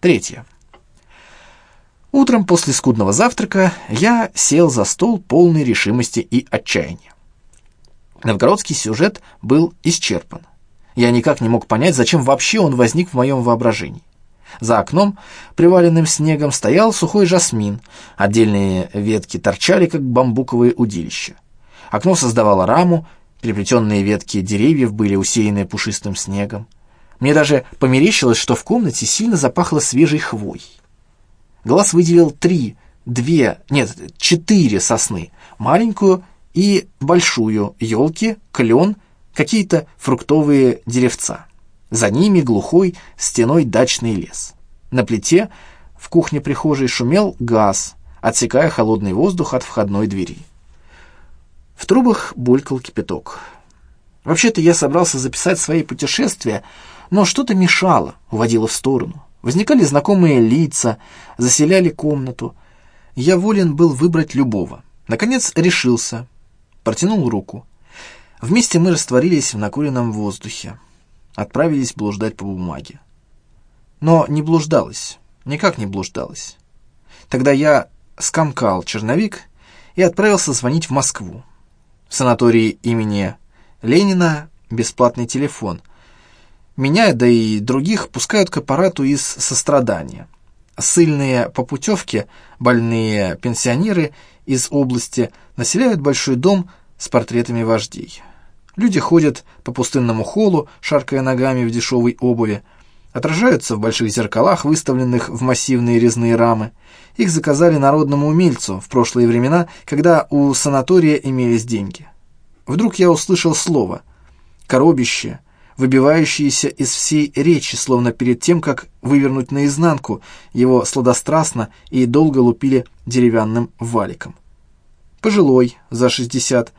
Третье. Утром после скудного завтрака я сел за стол полной решимости и отчаяния. Новгородский сюжет был исчерпан. Я никак не мог понять, зачем вообще он возник в моем воображении. За окном, приваленным снегом, стоял сухой жасмин. Отдельные ветки торчали, как бамбуковые удилища. Окно создавало раму, переплетенные ветки деревьев были усеяны пушистым снегом. Мне даже померещилось, что в комнате сильно запахло свежей хвой. Глаз выделил три, две, нет, четыре сосны, маленькую и большую, елки, клен, какие-то фруктовые деревца. За ними глухой стеной дачный лес. На плите в кухне-прихожей шумел газ, отсекая холодный воздух от входной двери. В трубах булькал кипяток. Вообще-то я собрался записать свои путешествия, но что-то мешало, уводило в сторону. Возникали знакомые лица, заселяли комнату. Я волен был выбрать любого. Наконец решился, протянул руку. Вместе мы растворились в накуренном воздухе отправились блуждать по бумаге. Но не блуждалось, никак не блуждалось. Тогда я скомкал черновик и отправился звонить в Москву. В санатории имени Ленина бесплатный телефон. Меня, да и других, пускают к аппарату из сострадания. Сыльные по путевке, больные пенсионеры из области населяют большой дом с портретами вождей. Люди ходят по пустынному холлу, шаркая ногами в дешевой обуви, отражаются в больших зеркалах, выставленных в массивные резные рамы. Их заказали народному умельцу в прошлые времена, когда у санатория имелись деньги. Вдруг я услышал слово «коробище», выбивающееся из всей речи, словно перед тем, как вывернуть наизнанку, его сладострастно и долго лупили деревянным валиком. Пожилой, за шестьдесят,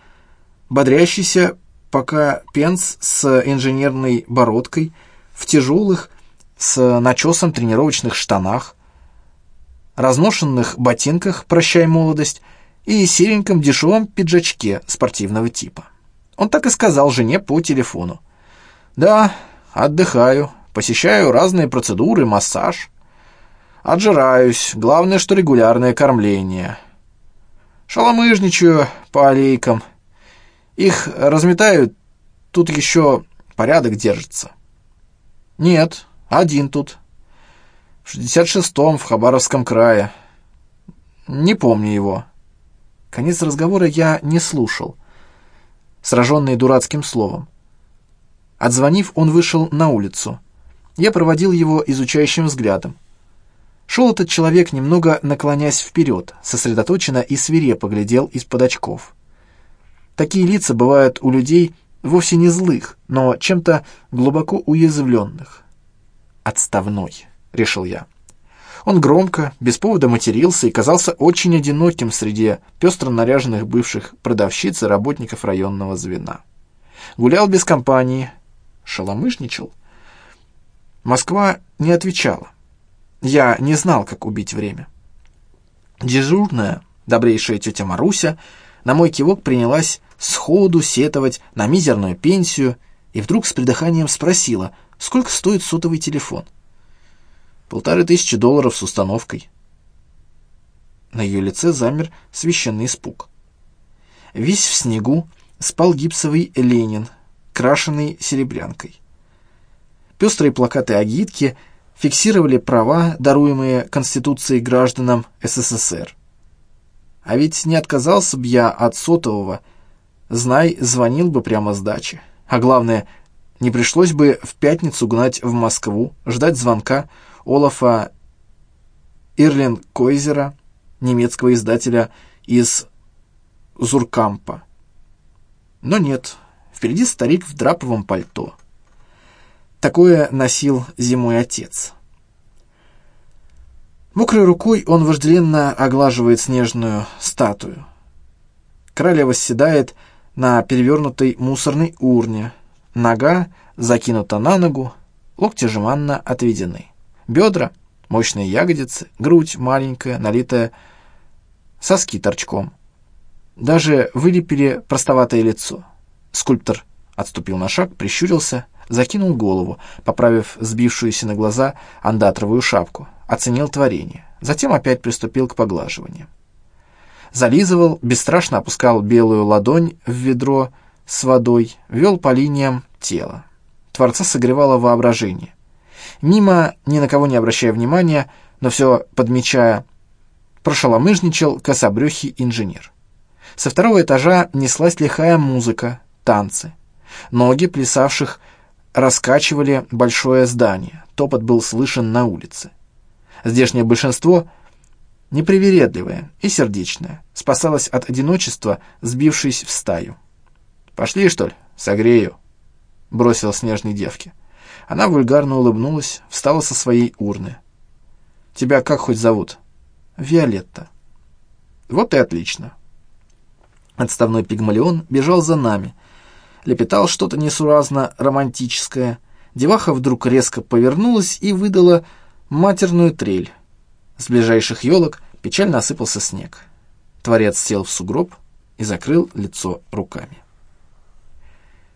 бодрящийся пока Пенс с инженерной бородкой, в тяжелых, с начесом тренировочных штанах, разношенных ботинках «Прощай, молодость» и сереньком дешевом пиджачке спортивного типа. Он так и сказал жене по телефону. «Да, отдыхаю, посещаю разные процедуры, массаж. Отжираюсь, главное, что регулярное кормление. Шаломыжничаю по аллейкам» Их разметают, тут еще порядок держится. Нет, один тут. В 66-м, в Хабаровском крае. Не помню его. Конец разговора я не слушал, сраженный дурацким словом. Отзвонив, он вышел на улицу. Я проводил его изучающим взглядом. Шел этот человек, немного наклонясь вперед, сосредоточенно и свирепо глядел из-под очков. Такие лица бывают у людей вовсе не злых, но чем-то глубоко уязвленных. «Отставной», — решил я. Он громко, без повода матерился и казался очень одиноким среди пестро наряженных бывших продавщиц и работников районного звена. Гулял без компании, шаломышничал. Москва не отвечала. Я не знал, как убить время. Дежурная, добрейшая тетя Маруся, на мой кивок принялась сходу сетовать на мизерную пенсию и вдруг с придыханием спросила, сколько стоит сотовый телефон. Полторы тысячи долларов с установкой. На ее лице замер священный испуг. Весь в снегу спал гипсовый Ленин, крашеный серебрянкой. Пестрые плакаты агитки фиксировали права, даруемые Конституцией гражданам СССР. А ведь не отказался бы я от сотового, Знай, звонил бы прямо с дачи. А главное, не пришлось бы в пятницу гнать в Москву, ждать звонка Олафа Ирлин Койзера, немецкого издателя из Зуркампа. Но нет, впереди старик в драповом пальто. Такое носил зимой отец. Мокрой рукой он вожделенно оглаживает снежную статую. Краля восседает на перевернутой мусорной урне. Нога закинута на ногу, локти жеманно отведены. Бедра, мощные ягодицы, грудь маленькая, налитая, соски торчком. Даже вылепили простоватое лицо. Скульптор отступил на шаг, прищурился, закинул голову, поправив сбившуюся на глаза андатровую шапку, оценил творение. Затем опять приступил к поглаживанию. Зализывал, бесстрашно опускал белую ладонь в ведро с водой, вел по линиям тела. Творца согревало воображение. Мимо, ни на кого не обращая внимания, но все подмечая, прошаломыжничал кособрюхий инженер. Со второго этажа неслась лихая музыка, танцы. Ноги плясавших раскачивали большое здание. Топот был слышен на улице. Здешнее большинство, непривередливое и сердечное, спасалось от одиночества, сбившись в стаю. «Пошли, что ли? Согрею», — бросил снежной девке. Она вульгарно улыбнулась, встала со своей урны. «Тебя как хоть зовут?» «Виолетта». «Вот и отлично». Отставной пигмалион бежал за нами, лепетал что-то несуразно романтическое. Деваха вдруг резко повернулась и выдала матерную трель. С ближайших елок печально осыпался снег. Творец сел в сугроб и закрыл лицо руками.